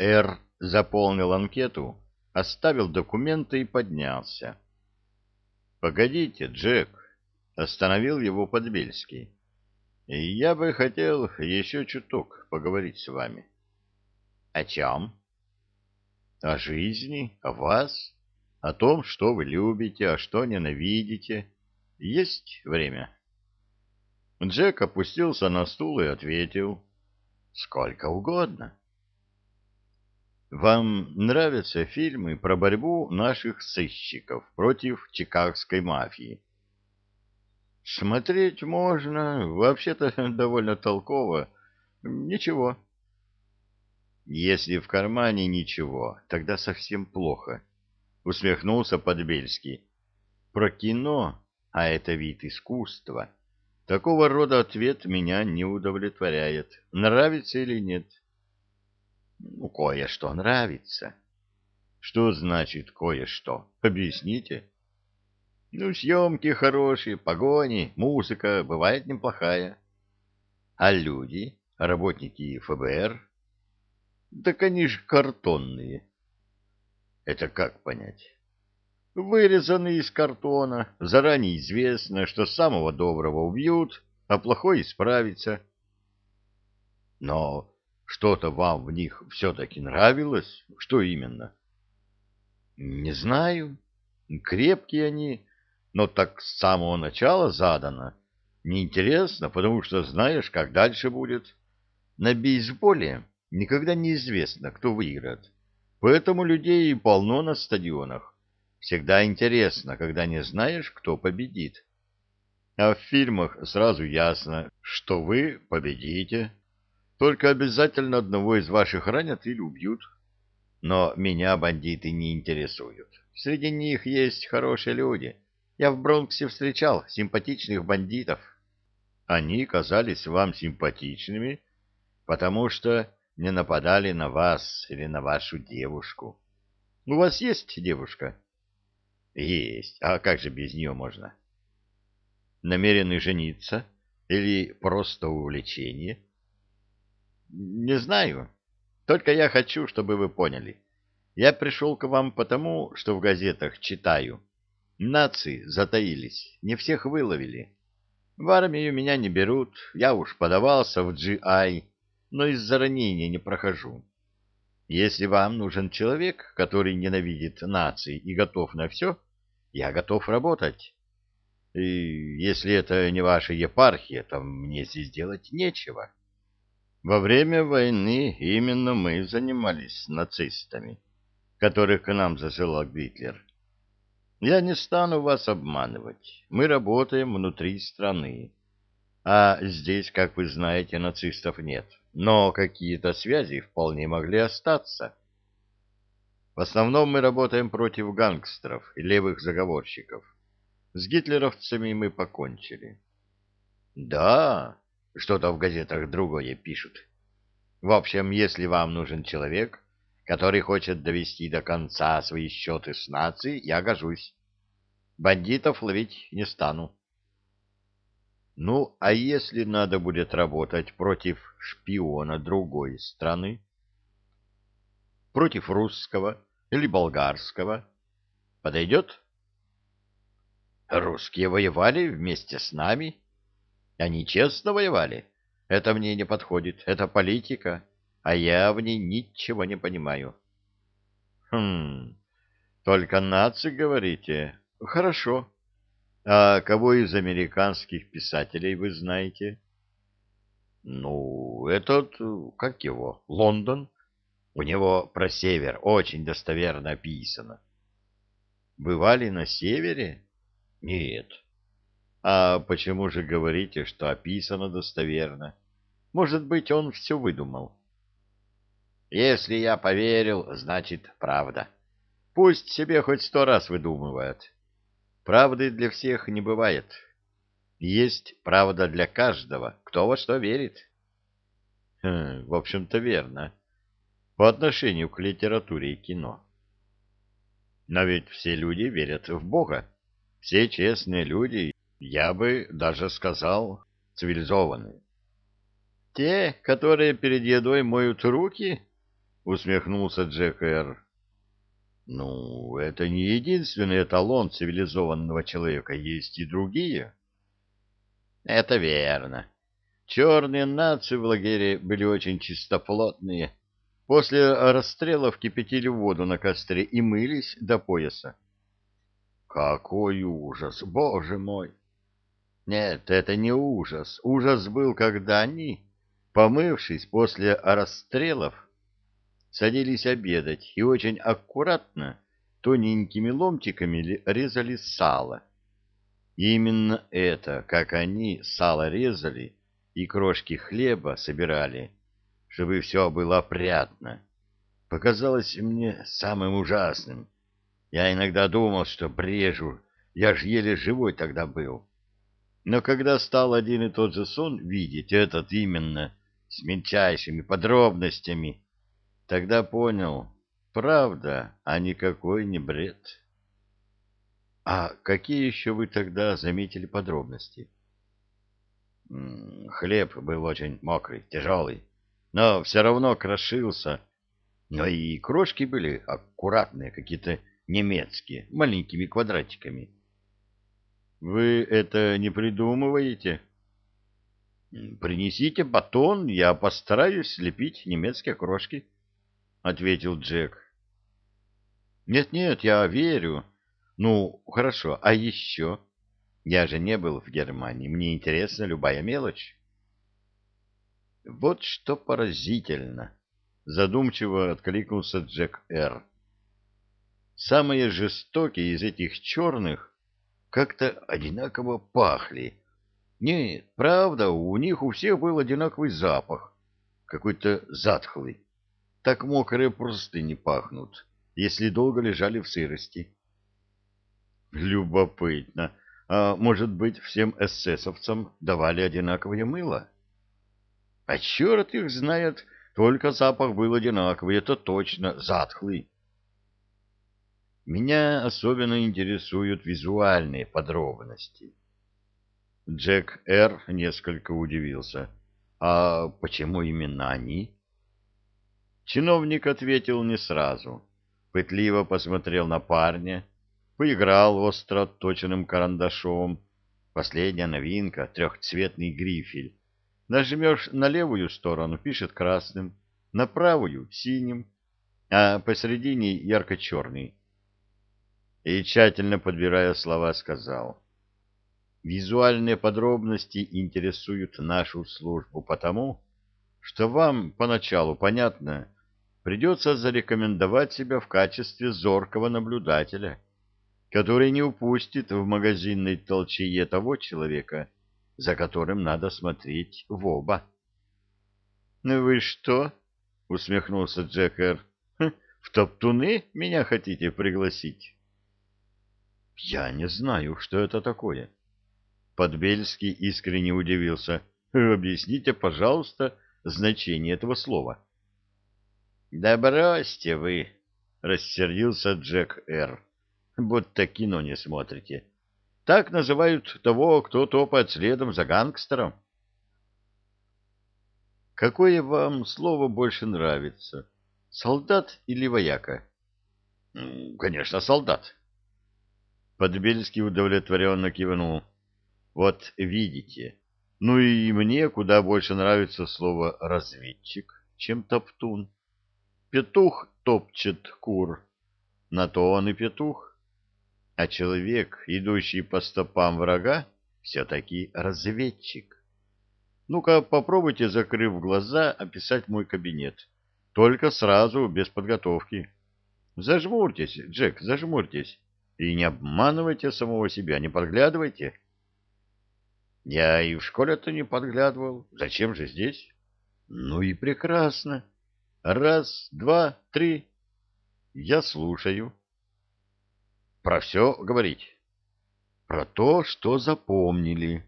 Р. заполнил анкету, оставил документы и поднялся. — Погодите, Джек, — остановил его Подбельский. — Я бы хотел еще чуток поговорить с вами. — О чем? — О жизни, о вас, о том, что вы любите, а что ненавидите. Есть время? Джек опустился на стул и ответил. — Сколько угодно. — Вам нравятся фильмы про борьбу наших сыщиков против чикагской мафии? — Смотреть можно, вообще-то довольно толково. Ничего. — Если в кармане ничего, тогда совсем плохо, — усмехнулся Подбельский. — Про кино, а это вид искусства, такого рода ответ меня не удовлетворяет, нравится или нет. — кое-что нравится. Что значит кое-что? Объясните. Ну, съемки хорошие, погони, музыка бывает неплохая. А люди, работники ФБР? Так они же картонные. Это как понять? Вырезаны из картона, заранее известно, что самого доброго убьют, а плохой исправится. Но что-то вам в них все-таки нравилось? Что именно? Не знаю. Крепкие они, но так с самого начала задано. Неинтересно, потому что знаешь, как дальше будет. На бейсболе никогда неизвестно, кто выиграет. Поэтому людей полно на стадионах. Всегда интересно, когда не знаешь, кто победит. А в фильмах сразу ясно, что вы победите. Только обязательно одного из ваших ранят или убьют. Но меня бандиты не интересуют. Среди них есть хорошие люди. Я в Бронксе встречал симпатичных бандитов. Они казались вам симпатичными, потому что не нападали на вас или на вашу девушку. У вас есть девушка? Есть. А как же без нее можно? Намерены жениться? Или просто увлечение? — не знаю. Только я хочу, чтобы вы поняли. Я пришел к вам потому, что в газетах читаю. Нации затаились, не всех выловили. В армию меня не берут, я уж подавался в GI, но из-за ранения не прохожу. Если вам нужен человек, который ненавидит нации и готов на все, я готов работать. И если это не ваша епархия, то мне здесь делать нечего. Во время войны именно мы занимались нацистами, которых к нам засылал Гитлер. Я не стану вас обманывать. Мы работаем внутри страны. А здесь, как вы знаете, нацистов нет. Но какие-то связи вполне могли остаться. В основном мы работаем против гангстеров и левых заговорщиков. С гитлеровцами мы покончили. Да, что-то в газетах другое пишут. В общем, если вам нужен человек, который хочет довести до конца свои счеты с нацией, я гожусь. Бандитов ловить не стану. Ну, а если надо будет работать против шпиона другой страны? Против русского или болгарского? Подойдет? Русские воевали вместе с нами, они честно воевали. Это мне не подходит. Это политика, а я в ней ничего не понимаю. Хм, только нации, говорите? Хорошо. А кого из американских писателей вы знаете? Ну, этот, как его, Лондон. У него про север очень достоверно описано. Бывали на севере? Нет. А почему же говорите, что описано достоверно? Может быть, он все выдумал? Если я поверил, значит, правда. Пусть себе хоть сто раз выдумывает. Правды для всех не бывает. Есть правда для каждого, кто во что верит. Хм, в общем-то, верно. По отношению к литературе и кино. Но ведь все люди верят в Бога. Все честные люди я бы даже сказал, цивилизованные. Те, которые перед едой моют руки? — усмехнулся Джек Эр. «Ну, это не единственный эталон цивилизованного человека, есть и другие». «Это верно. Черные нации в лагере были очень чистоплотные. После расстрелов кипятили воду на костре и мылись до пояса. Какой ужас, боже мой! Нет, это не ужас. Ужас был, когда они, помывшись после расстрелов, садились обедать и очень аккуратно, тоненькими ломтиками резали сало. Именно это, как они сало резали и крошки хлеба собирали, чтобы все было опрятно, показалось мне самым ужасным. Я иногда думал, что брежу, я ж еле живой тогда был. Но когда стал один и тот же сон видеть этот именно с мельчайшими подробностями, тогда понял, правда, а никакой не бред. А какие еще вы тогда заметили подробности? Хлеб был очень мокрый, тяжелый, но все равно крошился. Но и крошки были аккуратные, какие-то немецкие, маленькими квадратиками. Вы это не придумываете? Принесите батон, я постараюсь слепить немецкие крошки, ответил Джек. Нет-нет, я верю. Ну, хорошо, а еще? Я же не был в Германии, мне интересна любая мелочь. Вот что поразительно, задумчиво откликнулся Джек Р. Самые жестокие из этих черных как-то одинаково пахли. Нет, правда, у них у всех был одинаковый запах, какой-то затхлый. Так мокрые простыни пахнут, если долго лежали в сырости. Любопытно. А может быть, всем эсэсовцам давали одинаковое мыло? А черт их знает, только запах был одинаковый, это точно, затхлый. Меня особенно интересуют визуальные подробности. Джек Р. несколько удивился. А почему именно они? Чиновник ответил не сразу. Пытливо посмотрел на парня, поиграл остро точенным карандашом. Последняя новинка — трехцветный грифель. Нажмешь на левую сторону — пишет красным, на правую — синим, а посередине — ярко-черный и, тщательно подбирая слова, сказал. Визуальные подробности интересуют нашу службу потому, что вам поначалу, понятно, придется зарекомендовать себя в качестве зоркого наблюдателя, который не упустит в магазинной толчее того человека, за которым надо смотреть в оба. — Ну вы что? — усмехнулся Джекер. «Хм, — В топтуны меня хотите пригласить? Я не знаю, что это такое. Подбельский искренне удивился. Объясните, пожалуйста, значение этого слова. Да бросьте вы, рассердился Джек Р. Будто кино не смотрите. Так называют того, кто топает следом за гангстером. Какое вам слово больше нравится? Солдат или вояка? Конечно, солдат. Подбельский удовлетворенно кивнул. Вот видите. Ну и мне куда больше нравится слово «разведчик», чем «топтун». Петух топчет кур. На то он и петух. А человек, идущий по стопам врага, все-таки разведчик. Ну-ка, попробуйте, закрыв глаза, описать мой кабинет. Только сразу, без подготовки. Зажмурьтесь, Джек, зажмурьтесь. И не обманывайте самого себя, не подглядывайте. Я и в школе-то не подглядывал. Зачем же здесь? Ну и прекрасно. Раз, два, три. Я слушаю. Про все говорить. Про то, что запомнили.